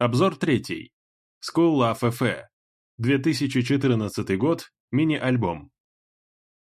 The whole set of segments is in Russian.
Обзор третий. School of F.F. 2014 год. Мини-альбом.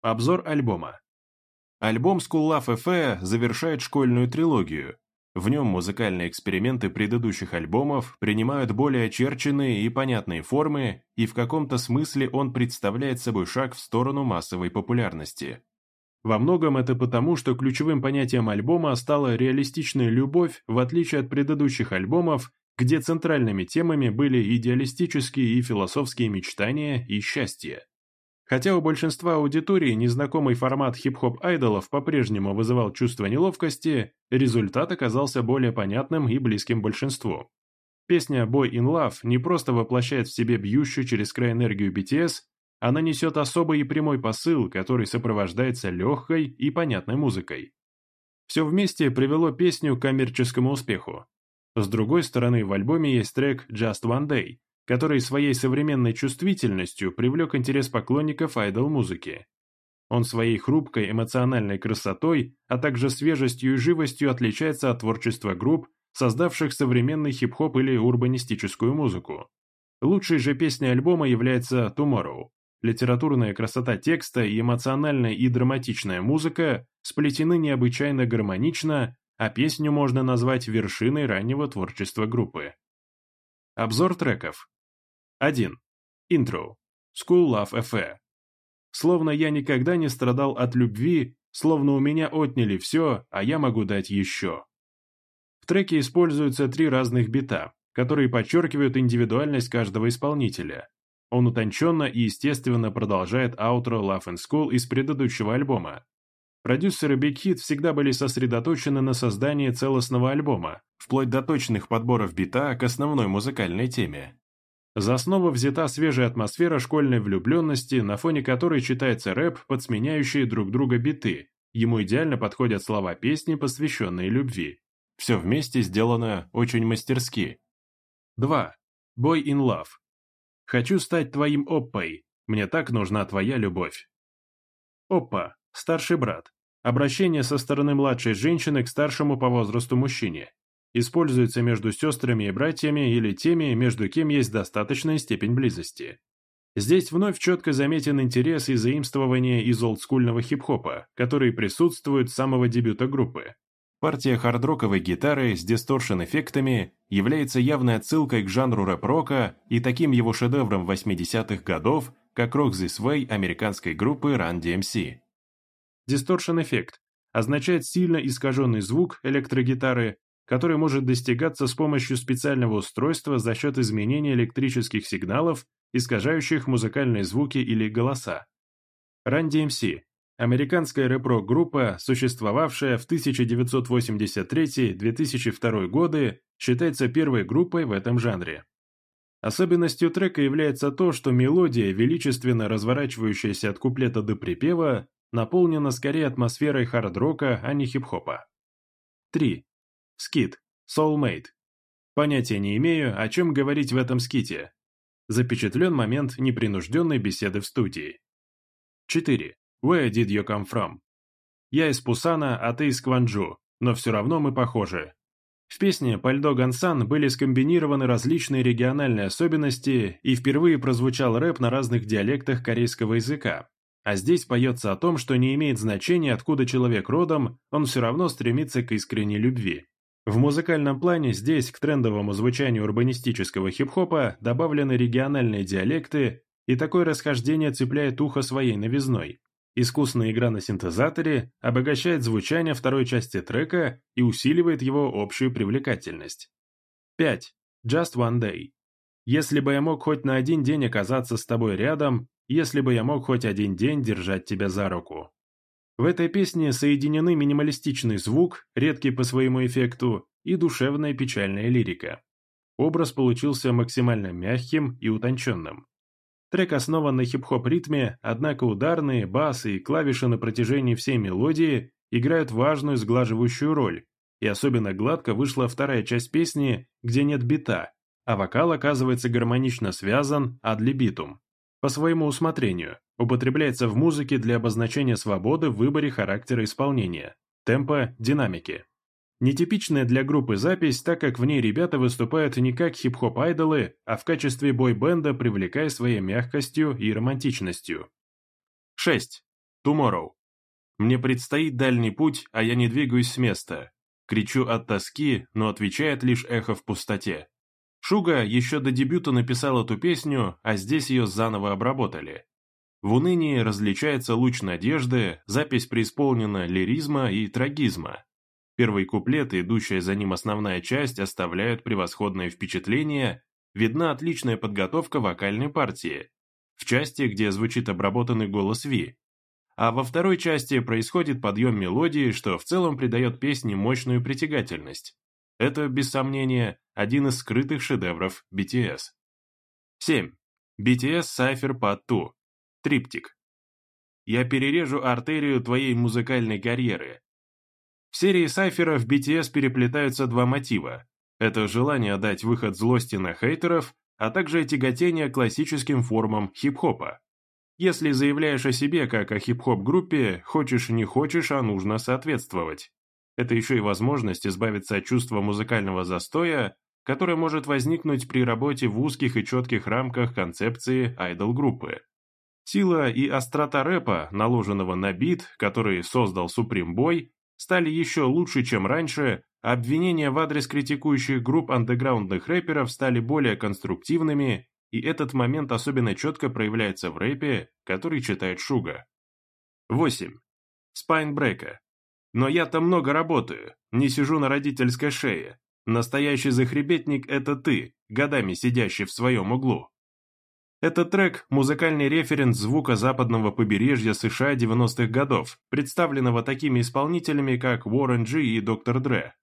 Обзор альбома. Альбом School of F.F. завершает школьную трилогию. В нем музыкальные эксперименты предыдущих альбомов принимают более очерченные и понятные формы, и в каком-то смысле он представляет собой шаг в сторону массовой популярности. Во многом это потому, что ключевым понятием альбома стала реалистичная любовь, в отличие от предыдущих альбомов, где центральными темами были идеалистические и философские мечтания и счастье. Хотя у большинства аудитории незнакомый формат хип-хоп-айдолов по-прежнему вызывал чувство неловкости, результат оказался более понятным и близким большинству. Песня «Boy in Love» не просто воплощает в себе бьющую через край энергию BTS, она несет особый и прямой посыл, который сопровождается легкой и понятной музыкой. Все вместе привело песню к коммерческому успеху, с другой стороны, в альбоме есть трек «Just One Day», который своей современной чувствительностью привлек интерес поклонников айдол-музыки. Он своей хрупкой эмоциональной красотой, а также свежестью и живостью отличается от творчества групп, создавших современный хип-хоп или урбанистическую музыку. Лучшей же песней альбома является «Tomorrow». Литературная красота текста и эмоциональная и драматичная музыка сплетены необычайно гармонично а песню можно назвать вершиной раннего творчества группы. Обзор треков. 1. Интро. School Love Fe. Словно я никогда не страдал от любви, словно у меня отняли все, а я могу дать еще. В треке используются три разных бита, которые подчеркивают индивидуальность каждого исполнителя. Он утонченно и естественно продолжает аутро Love and School из предыдущего альбома, Продюсеры Бикхит всегда были сосредоточены на создании целостного альбома, вплоть до точных подборов бита к основной музыкальной теме. За основу взята свежая атмосфера школьной влюбленности, на фоне которой читается рэп подсменяющие друг друга биты. Ему идеально подходят слова песни, посвященные любви. Все вместе сделано очень мастерски. 2. Boy in Love. Хочу стать твоим оппой. Мне так нужна твоя любовь. Оппа. Старший брат. Обращение со стороны младшей женщины к старшему по возрасту мужчине. Используется между сестрами и братьями или теми, между кем есть достаточная степень близости. Здесь вновь четко заметен интерес и заимствование из олдскульного хип-хопа, который присутствует с самого дебюта группы. Партия хардроковой гитары с дисторшн-эффектами является явной отсылкой к жанру рэп-рока и таким его шедевром 80-х годов, как Rock This Way американской группы Run DMC дисторшн-эффект означает сильно искаженный звук электрогитары, который может достигаться с помощью специального устройства за счет изменения электрических сигналов, искажающих музыкальные звуки или голоса. Run DMC – американская рэп-рок-группа, существовавшая в 1983-2002 годы, считается первой группой в этом жанре. Особенностью трека является то, что мелодия, величественно разворачивающаяся от куплета до припева, наполнена скорее атмосферой хард-рока, а не хип-хопа. 3. Скит. Soulmate. Понятия не имею, о чем говорить в этом ските. Запечатлен момент непринужденной беседы в студии. 4. Where did you come from? Я из Пусана, а ты из Кванджу, но все равно мы похожи. В песне «Пальдо Гансан» были скомбинированы различные региональные особенности, и впервые прозвучал рэп на разных диалектах корейского языка, а здесь поется о том, что не имеет значения, откуда человек родом, он все равно стремится к искренней любви. В музыкальном плане здесь к трендовому звучанию урбанистического хип-хопа добавлены региональные диалекты, и такое расхождение цепляет ухо своей новизной. Искусная игра на синтезаторе обогащает звучание второй части трека и усиливает его общую привлекательность. 5. Just One Day. Если бы я мог хоть на один день оказаться с тобой рядом, если бы я мог хоть один день держать тебя за руку. В этой песне соединены минималистичный звук, редкий по своему эффекту, и душевная печальная лирика. Образ получился максимально мягким и утонченным. Трек основан на хип-хоп ритме, однако ударные, басы и клавиши на протяжении всей мелодии играют важную сглаживающую роль, и особенно гладко вышла вторая часть песни, где нет бита, а вокал оказывается гармонично связан ад либитум. По своему усмотрению, употребляется в музыке для обозначения свободы в выборе характера исполнения, темпа, динамики. Нетипичная для группы запись, так как в ней ребята выступают не как хип-хоп-айдолы, а в качестве бой-бенда, привлекая своей мягкостью и романтичностью. 6. Tomorrow. Мне предстоит дальний путь, а я не двигаюсь с места. Кричу от тоски, но отвечает лишь эхо в пустоте. Шуга еще до дебюта написал эту песню, а здесь ее заново обработали. В унынии различается луч надежды, запись преисполнена лиризма и трагизма. Первый куплет и идущая за ним основная часть оставляют превосходное впечатление, видна отличная подготовка вокальной партии, в части, где звучит обработанный голос Ви. А во второй части происходит подъем мелодии, что в целом придает песне мощную притягательность. Это, без сомнения, один из скрытых шедевров BTS. 7. BTS Cypher Part 2. Триптик. Я перережу артерию твоей музыкальной карьеры. В серии сайферов BTS переплетаются два мотива. Это желание дать выход злости на хейтеров, а также тяготение классическим формам хип-хопа. Если заявляешь о себе как о хип-хоп-группе, хочешь не хочешь, а нужно соответствовать. Это еще и возможность избавиться от чувства музыкального застоя которая может возникнуть при работе в узких и четких рамках концепции айдол-группы. Сила и острота рэпа, наложенного на бит, который создал Supreme Boy, стали еще лучше, чем раньше, а обвинения в адрес критикующих групп андеграундных рэперов стали более конструктивными, и этот момент особенно четко проявляется в рэпе, который читает Шуга. 8. Спайнбрека. Но я-то много работаю, не сижу на родительской шее, Настоящий захребетник — это ты, годами сидящий в своем углу. Этот трек – музыкальный референс звука западного побережья США 90-х годов, представленного такими исполнителями, как Уоррен Джи и Доктор Дре.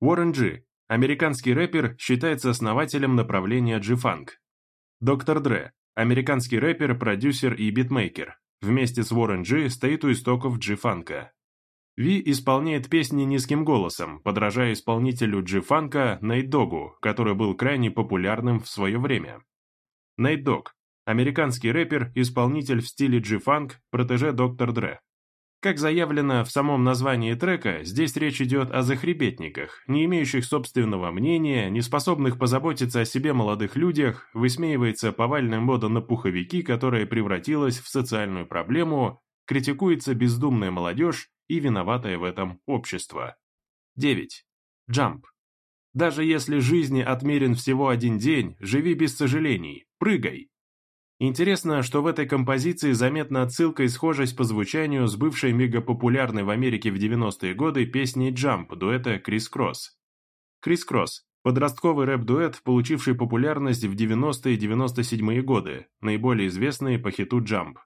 Уоррен Джи – американский рэпер, считается основателем направления джи-фанк. Доктор Дре – американский рэпер, продюсер и битмейкер. Вместе с Уоррен Джи стоит у истоков джи-фанка. Ви исполняет песни низким голосом, подражая исполнителю джи-фанка Нейдогу, который был крайне популярным в свое время. Нейдог – американский рэпер, исполнитель в стиле джи-фанк, протеже Доктор Дре. Как заявлено в самом названии трека, здесь речь идет о захребетниках, не имеющих собственного мнения, не способных позаботиться о себе молодых людях, высмеивается повальная мода на пуховики, которая превратилась в социальную проблему, критикуется бездумная молодежь, и виноватое в этом общество. 9. Джамп. Даже если жизни отмерен всего один день, живи без сожалений, прыгай. Интересно, что в этой композиции заметна отсылка и схожесть по звучанию с бывшей мегапопулярной в Америке в 90-е годы песней «Джамп» дуэта Крис Кросс. Крис Кросс – подростковый рэп-дуэт, получивший популярность в 90-е и 97-е годы, наиболее известные по хиту «Джамп».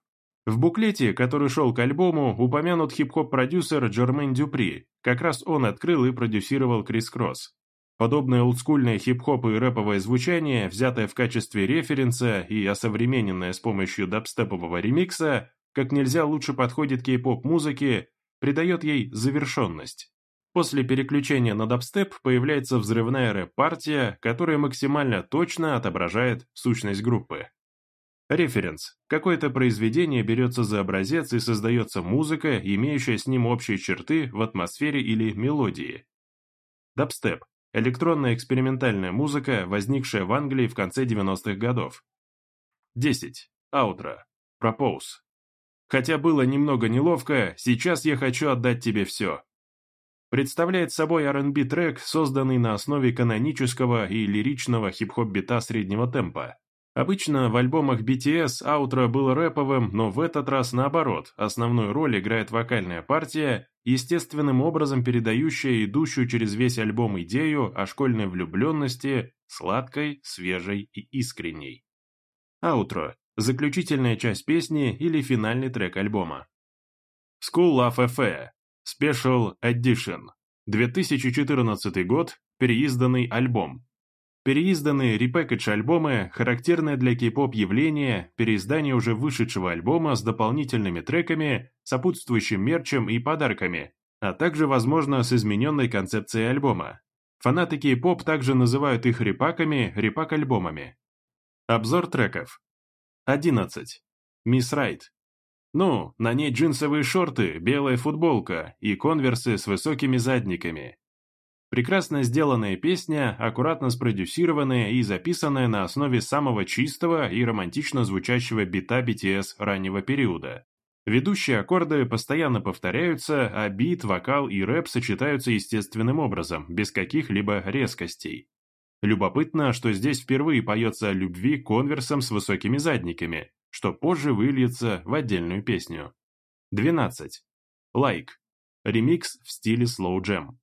В буклете, который шел к альбому, упомянут хип-хоп-продюсер Джермен Дюпри. Как раз он открыл и продюсировал Крис Кросс. Подобное олдскульное хип-хоп и рэповое звучание, взятое в качестве референса и осовремененное с помощью дабстепового ремикса, как нельзя лучше подходит кей-поп-музыке, придает ей завершенность. После переключения на дабстеп появляется взрывная рэп-партия, которая максимально точно отображает сущность группы. Референс. Какое-то произведение берется за образец и создается музыка, имеющая с ним общие черты в атмосфере или мелодии. Дабстеп. Электронная экспериментальная музыка, возникшая в Англии в конце 90-х годов. 10. Аутро. Пропоуз. Хотя было немного неловко, сейчас я хочу отдать тебе все. Представляет собой R&B трек, созданный на основе канонического и лиричного хип-хоп бита среднего темпа. Обычно в альбомах BTS аутро было рэповым, но в этот раз наоборот, основную роль играет вокальная партия, естественным образом передающая идущую через весь альбом идею о школьной влюбленности, сладкой, свежей и искренней. Аутро – заключительная часть песни или финальный трек альбома. School of FF – Special Edition, 2014 год, переизданный альбом, Переизданы репэкэдж альбомы – характерное для кей-поп явление, переиздание уже вышедшего альбома с дополнительными треками, сопутствующим мерчем и подарками, а также, возможно, с измененной концепцией альбома. Фанаты кей-поп также называют их репаками, репак-альбомами. Обзор треков. 11. Мисс Райт. Ну, на ней джинсовые шорты, белая футболка и конверсы с высокими задниками. Прекрасно сделанная песня, аккуратно спродюсированная и записанная на основе самого чистого и романтично звучащего бита BTS раннего периода. Ведущие аккорды постоянно повторяются, а бит, вокал и рэп сочетаются естественным образом, без каких-либо резкостей. Любопытно, что здесь впервые поется о любви конверсом с высокими задниками, что позже выльется в отдельную песню. 12. Лайк. Like. Ремикс в стиле Slow Jam.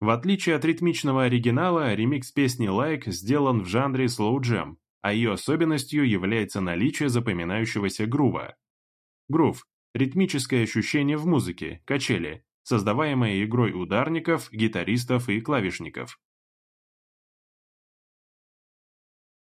В отличие от ритмичного оригинала, ремикс песни «Like» сделан в жанре slow jam, а ее особенностью является наличие запоминающегося грува. Грув – ритмическое ощущение в музыке, качели, создаваемое игрой ударников, гитаристов и клавишников.